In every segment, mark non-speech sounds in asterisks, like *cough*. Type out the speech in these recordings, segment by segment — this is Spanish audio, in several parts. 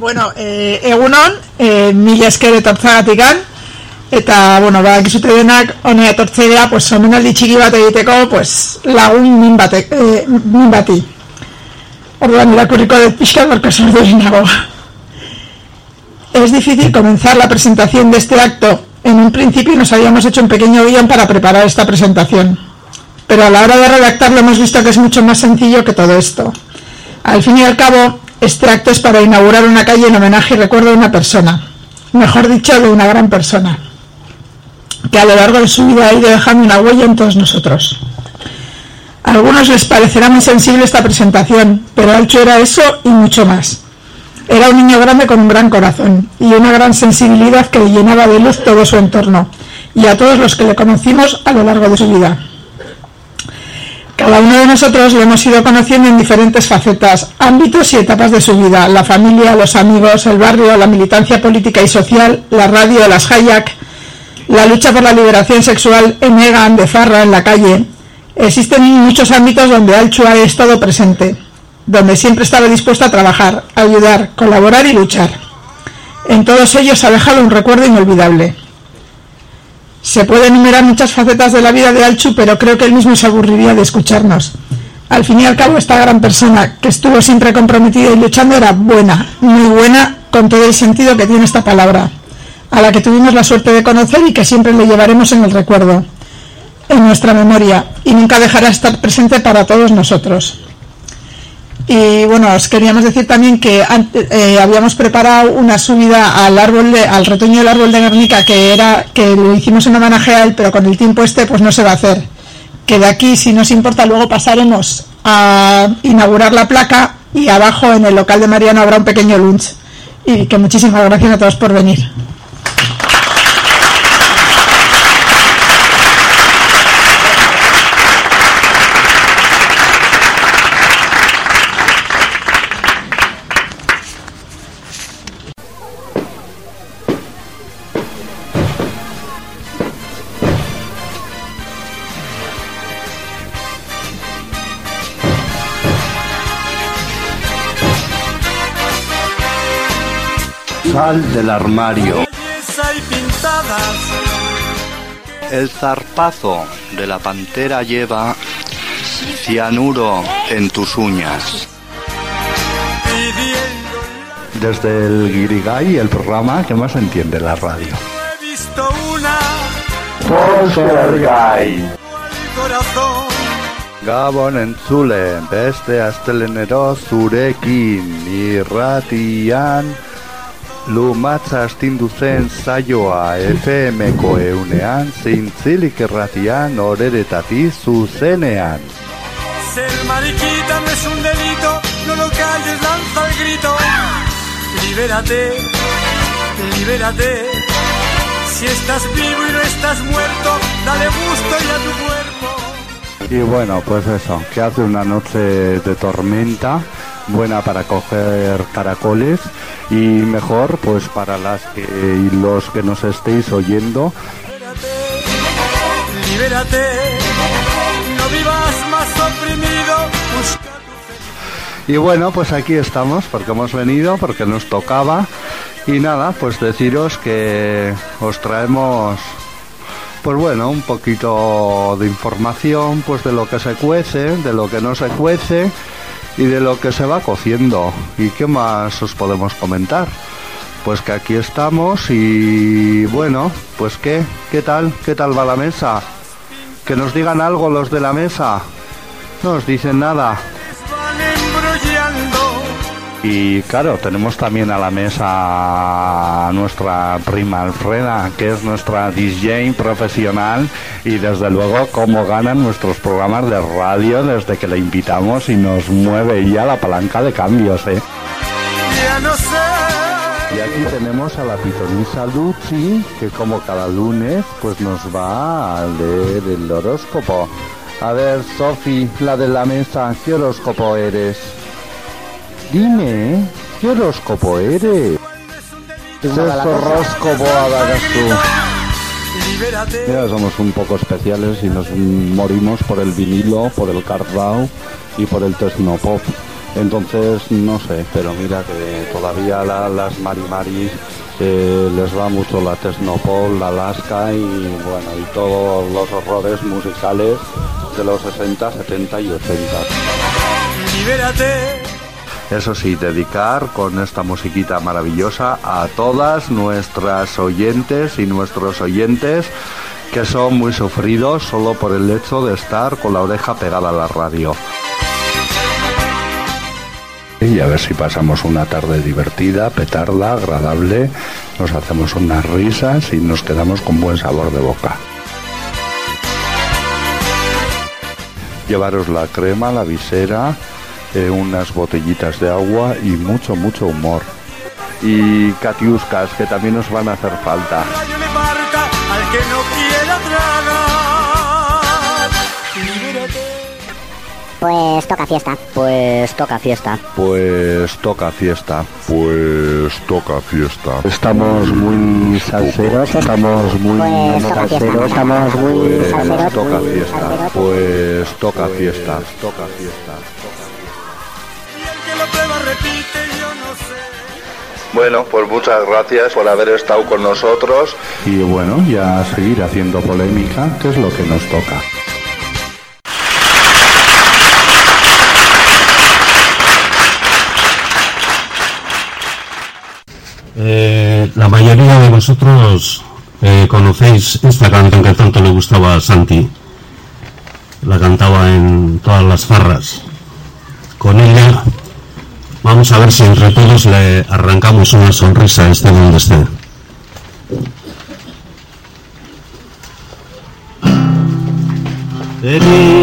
Bueno, eh, egunon, eh, mila esker etortzagatik eta, bueno, ba, gizute denak, hone etortzea, pues, omenaldi txiki bat egiteko, pues, lagun min, bate, eh, min bati. Orduan, irakurriko de pixka gorko nago. Es difícil comenzar la presentación de este acto. En un principio nos habíamos hecho un pequeño guion para preparar esta presentación. Pero a la hora de redactarlo hemos visto que es mucho más sencillo que todo esto. Al fin y al cabo, acto es para inaugurar una calle en homenaje y recuerdo de una persona, mejor dicho, de una gran persona, que a lo largo de su vida ha ido dejando una huella en todos nosotros. A algunos les parecerá muy sensible esta presentación, pero Alcho era eso y mucho más. Era un niño grande con un gran corazón y una gran sensibilidad que le llenaba de luz todo su entorno y a todos los que le conocimos a lo largo de su vida. Cada uno de nosotros lo hemos ido conociendo en diferentes facetas, ámbitos y etapas de su vida, la familia, los amigos, el barrio, la militancia política y social, la radio, las hayak, la lucha por la liberación sexual en Egan, de Farra, en la calle. Existen muchos ámbitos donde Alchu ha estado presente, donde siempre estaba dispuesto a trabajar, ayudar, colaborar y luchar. En todos ellos ha dejado un recuerdo inolvidable. Se puede enumerar muchas facetas de la vida de Alchu, pero creo que él mismo se aburriría de escucharnos. Al fin y al cabo, esta gran persona, que estuvo siempre comprometida y luchando, era buena, muy buena, con todo el sentido que tiene esta palabra, a la que tuvimos la suerte de conocer y que siempre le llevaremos en el recuerdo, en nuestra memoria, y nunca dejará estar presente para todos nosotros. Y bueno, os queríamos decir también que eh, habíamos preparado una subida al árbol al retoño del árbol de Guernica que era que lo hicimos en homenaje pero con el tiempo este pues no se va a hacer. Que de aquí, si nos importa, luego pasaremos a inaugurar la placa y abajo en el local de Mariano habrá un pequeño lunch. Y que muchísimas gracias a todos por venir. Sal del armario. El zarpazo de la pantera lleva cianuro en tus uñas. Desde el Guirigay, el programa que más entiende la radio. Gabon entzule, beste astelenero zurekin irratian Lumatza astindu zen zaioa FM-ko eunean, zintzilik erratian oreretati zuzenean. Ser mariquita no es un delito, no lo calles, lanza el grito. Libérate, libérate. Si estás vivo y no estás muerto, dale gusto y a tu cuerpo. Y bueno, pues eso, que hace una noche de tormenta, buena para coger caracoles y mejor pues para las que y los que nos estéis oyendo. Libérate, no vivas más oprimido. Y bueno, pues aquí estamos porque hemos venido, porque nos tocaba. Y nada, pues deciros que os traemos pues bueno, un poquito de información pues de lo que se cuece, de lo que no se cuece y de lo que se va cociendo. ¿Y qué más os podemos comentar? Pues que aquí estamos y bueno, pues qué, qué tal, qué tal va la mesa. Que nos digan algo los de la mesa. No nos dicen nada. Y claro, tenemos también a la mesa a nuestra prima Alfreda, que es nuestra DJ profesional y desde luego cómo ganan nuestros programas de radio desde que le invitamos y nos mueve ya la palanca de cambios, ¿eh? Y aquí tenemos a la pitonisa Luchi, que como cada lunes, pues nos va a leer el horóscopo. A ver, Sofi, la de la mesa, ¿qué horóscopo eres? Dime, ¿qué horóscopo eres? ¿Qué es horóscopo Mira, somos un poco especiales y nos morimos por el vinilo, por el cardao y por el tecnopop. Entonces, no sé, pero mira que todavía las marimaris eh, les va mucho la Tesnopol, la Alaska y bueno, y todos los horrores musicales de los 60, 70 y 80. Eso sí, dedicar con esta musiquita maravillosa a todas nuestras oyentes y nuestros oyentes que son muy sufridos solo por el hecho de estar con la oreja pegada a la radio y a ver si pasamos una tarde divertida, petarda, agradable, nos hacemos unas risas y nos quedamos con buen sabor de boca. Llevaros la crema, la visera, eh, unas botellitas de agua y mucho, mucho humor. Y catiuscas que también nos van a hacer falta. Pues toca fiesta. Pues toca fiesta. Pues toca fiesta. Pues toca fiesta. Estamos muy salseros, estamos muy pues toca fiesta. estamos muy pues salseros. Toca fiesta. Pues toca fiesta. Toca fiesta. Bueno, pues muchas gracias por haber estado con nosotros. Y bueno, ya seguir haciendo polémica, que es lo que nos toca. Eh, la mayoría de vosotros eh, conocéis esta canción que tanto le gustaba a Santi. La cantaba en todas las farras. Con ella vamos a ver si entre todos le arrancamos una sonrisa a este donde esté. Tenía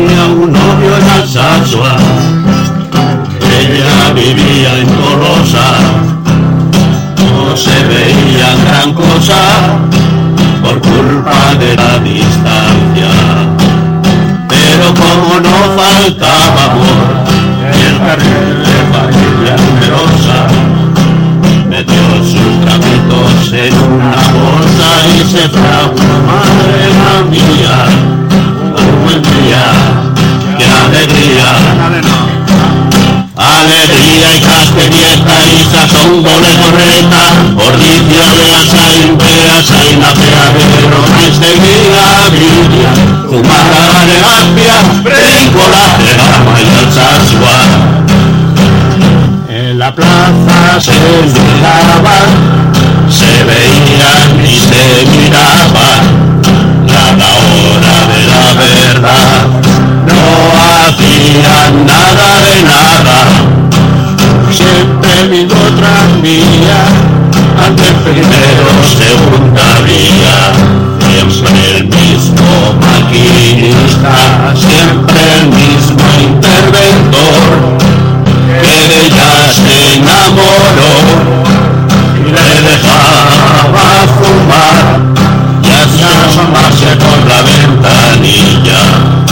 y castelleta y sazón correta, ordicia de asain, de asain, apeadero, seguía vidia, fumada de apia, brincola de gama y alsasua. En la plaza se miraban, se veían y se miraban, la hora de la verdad no hacían nada de nada. Mismo tranvía, antes primero, segunda vía. Siempre el mismo maquinista, siempre el mismo interventor, que de ella se enamoró y le dejaba fumar y así asomarse por la ventanilla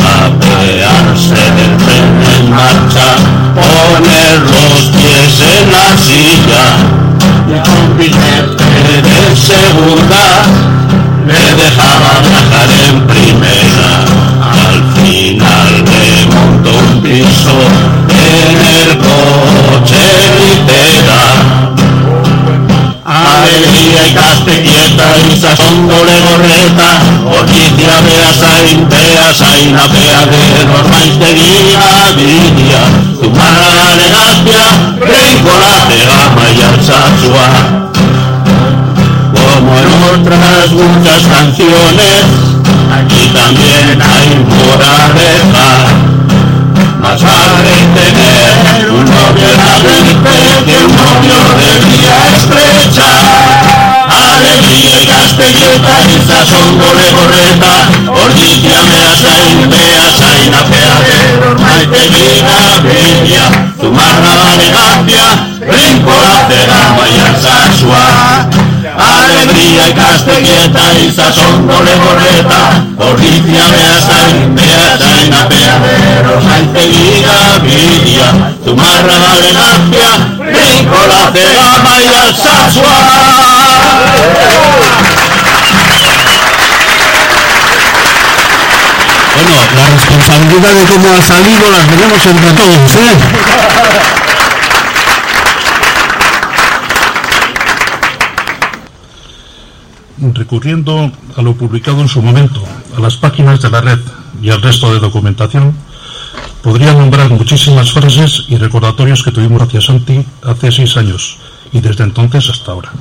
apearse del tren en marcha, silla y con billete de segunda le dejaba viajar en primera. Al final me montó un piso en el coche litera. Alegría y castelleta y sazón doble gorreta, orquídea de asain, de asain, apeadero, maistería, vidia, tu mala elegancia, rincola de alsasua. Como en otras muchas canciones, aquí también hay moraleja. Más vale tener un novio en la dice que el novio debía estrechar. Alegría alegria ikasteko eta izaz ongo lehorreta Hortik jamea zain, bea zain, apea deror maite bila bila Zumarra bale gazia, rinkola zera maian zazua Alegria ikasteko eta izaz ongo lehorreta Hortik jamea zain, bea zain, apea deror maite bila bila Zumarra bale gazia, rinkola maian zazua Bueno, la responsabilidad de cómo ha salido la tenemos entre todos, ¿eh? Recurriendo a lo publicado en su momento, a las páginas de la red y al resto de documentación, podría nombrar muchísimas frases y recordatorios que tuvimos hacia Santi hace seis años y desde entonces hasta ahora.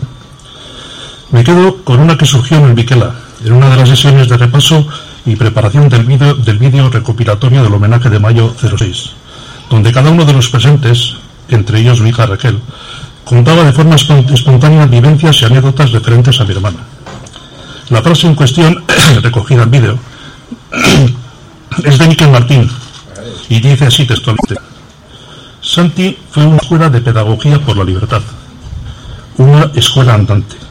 Me quedo con una que surgió en el Viquela, en una de las sesiones de repaso y preparación del vídeo recopilatorio del homenaje de mayo 06, donde cada uno de los presentes, entre ellos mi hija Raquel, contaba de forma espon- espontánea vivencias y anécdotas referentes a mi hermana. La frase en cuestión, *coughs* recogida en vídeo, *coughs* es de Miquel Martín y dice así textualmente. Santi fue una escuela de pedagogía por la libertad, una escuela andante.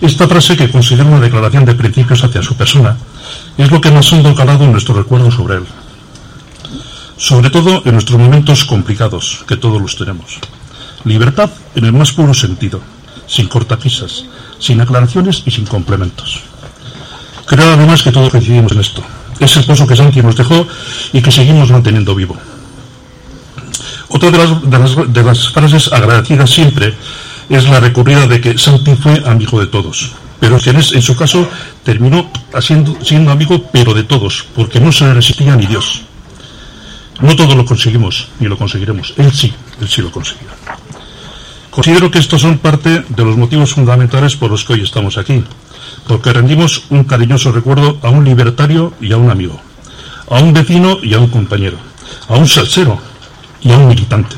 Esta frase, que considero una declaración de principios hacia su persona, es lo que más hondo calado en nuestro recuerdo sobre él. Sobre todo en nuestros momentos complicados, que todos los tenemos. Libertad en el más puro sentido, sin cortapisas, sin aclaraciones y sin complementos. Creo además que todos coincidimos en esto. Es el pozo que Santi nos dejó y que seguimos manteniendo vivo. Otra de las- de las frases agradecidas siempre es la recurrida de que Santi fue amigo de todos, pero que en, su caso terminó siendo, siendo amigo pero de todos, porque no se le resistía ni Dios. No todos lo conseguimos, ni lo conseguiremos. Él sí, él sí lo consiguió. Considero que estos son parte de los motivos fundamentales por los que hoy estamos aquí, porque rendimos un cariñoso recuerdo a un libertario y a un amigo, a un vecino y a un compañero, a un salsero y a un militante,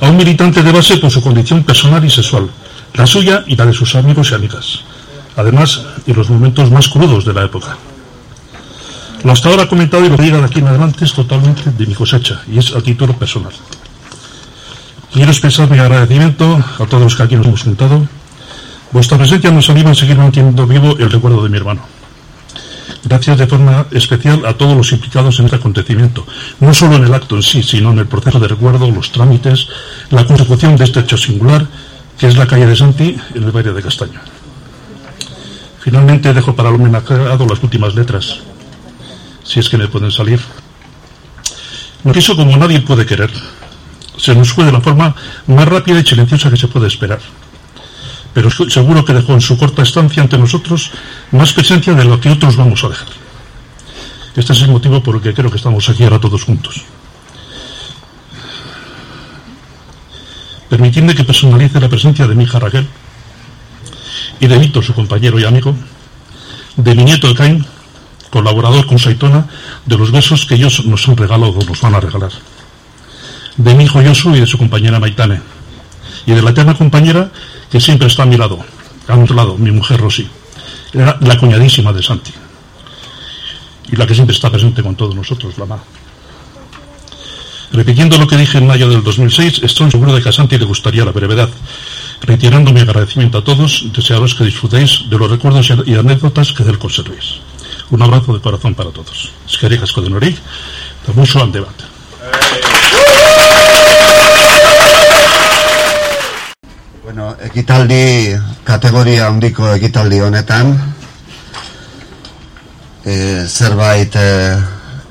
a un militante de base por su condición personal y sexual, la suya y la de sus amigos y amigas, además en los momentos más crudos de la época. Lo hasta ahora comentado y lo que diga de aquí en adelante es totalmente de mi cosecha y es a título personal. Quiero expresar mi agradecimiento a todos los que aquí nos hemos juntado. Vuestra presencia nos anima a seguir manteniendo vivo el recuerdo de mi hermano. Gracias de forma especial a todos los implicados en este acontecimiento, no solo en el acto en sí, sino en el proceso de recuerdo, los trámites, la consecución de este hecho singular, que es la calle de Santi, en el barrio de Castaño. Finalmente dejo para el homenajeado las últimas letras, si es que me pueden salir. Nos quiso como nadie puede querer. Se nos fue de la forma más rápida y silenciosa que se puede esperar. Pero seguro que dejó en su corta estancia ante nosotros más presencia de lo que otros vamos a dejar. Este es el motivo por el que creo que estamos aquí ahora todos juntos. Permitidme que personalice la presencia de mi hija Raquel y de Víctor, su compañero y amigo, de mi nieto Caín, colaborador con Saitona, de los besos que ellos nos han regalado o nos van a regalar. De mi hijo Yosu y de su compañera Maitane. Y de la eterna compañera que siempre está a mi lado, a otro lado, mi mujer Rosy. Era la cuñadísima de Santi. Y la que siempre está presente con todos nosotros, la mamá. Repitiendo lo que dije en mayo del 2006, estoy seguro de que a Santi le gustaría la brevedad. Reiterando mi agradecimiento a todos, desearos que disfrutéis de los recuerdos y anécdotas que del conservéis. Un abrazo de corazón para todos. Eskerrik asko de norik, eta mucho al debate. Ekitaldi, kategoria handiko ekitaldi honetan, e, zerbait e,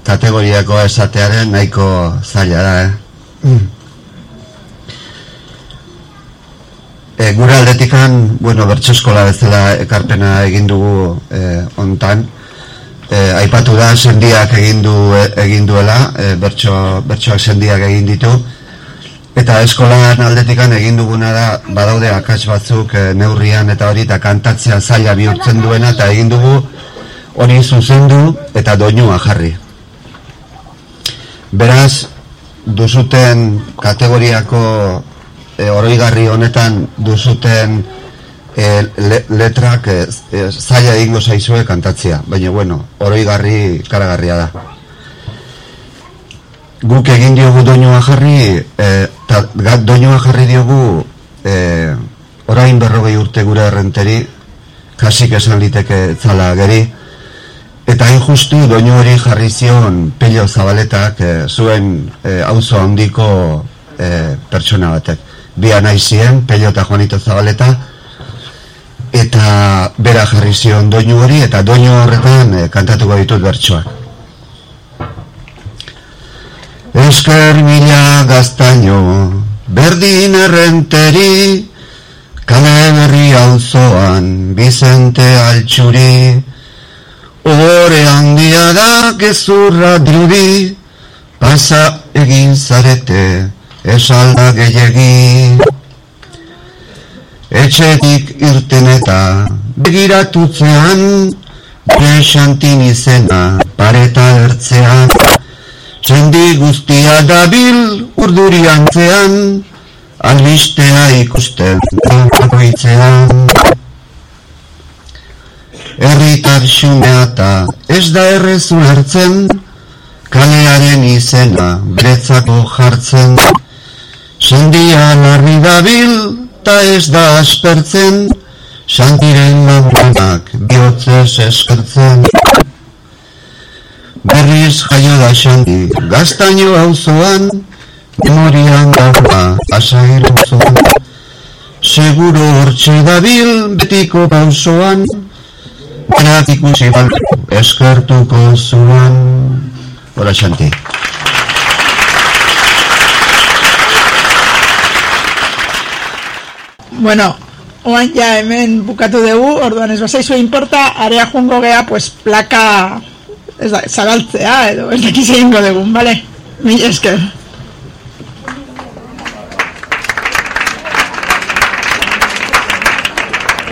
kategoriako esatearen nahiko zaila da, eh? E, gure aldetikan, bueno, bertso eskola bezala ekarpena egin dugu e, ontan, e, aipatu da sendiak egin du egin duela, e, bertso, bertsoak sendiak egin ditu, Eta eskolan aldetikan egin duguna da badaude akats batzuk e, neurrian eta hori eta kantatzea zaila bihurtzen duena eta egin dugu hori zuzendu eta doinua jarri. Beraz, duzuten kategoriako e, oroigarri honetan duzuten e, le, letrak e, e, zaila egingo zaizue kantatzea, baina bueno, oroigarri karagarria da. Guk egin diogu doinua jarri, e, ta, ga- doinua jarri diogu e, orain berrogei urte gure errenteri, kasik esan liteke zala geri, eta hain justu doinu hori jarri zion Pello Zabaletak e, zuen e, auzo handiko e, pertsona batek. Bi nahi ziren, Pello eta Juanito Zabaleta, eta bera jarri zion doinu hori, eta doinu horretan e, kantatuko ditut bertsoak. Esker mila gaztaino, berdin errenteri, kale berri auzoan, Bizente altxuri, ore handia da gezurra dirudi, pasa egin zarete, esalda gehiegi. Etxetik irten eta begiratutzean, bere xantin izena pareta ertzean, Sendi guztia dabil urduriantzean, albistea ikusten bakoitzean. Herritar xumea eta ez da errez ulertzen, kalearen izena beretzako jartzen. Sendia larri dabil ta ez da aspertzen, santiren lagunak bihotzez eskertzen. Berriz jaio da xandi, gaztaino auzoan, memorian gaua asair auzoan. Seguro hortxe dabil betiko pausoan, berak ikusi eskertuko zuan. Hola xanti. Bueno, oan ja hemen bukatu dugu, orduan ez bazaizu importa, area joango gea, pues, plaka, ez da, zabaltzea, edo ez dakiz egingo dugun, bale? Mila esker.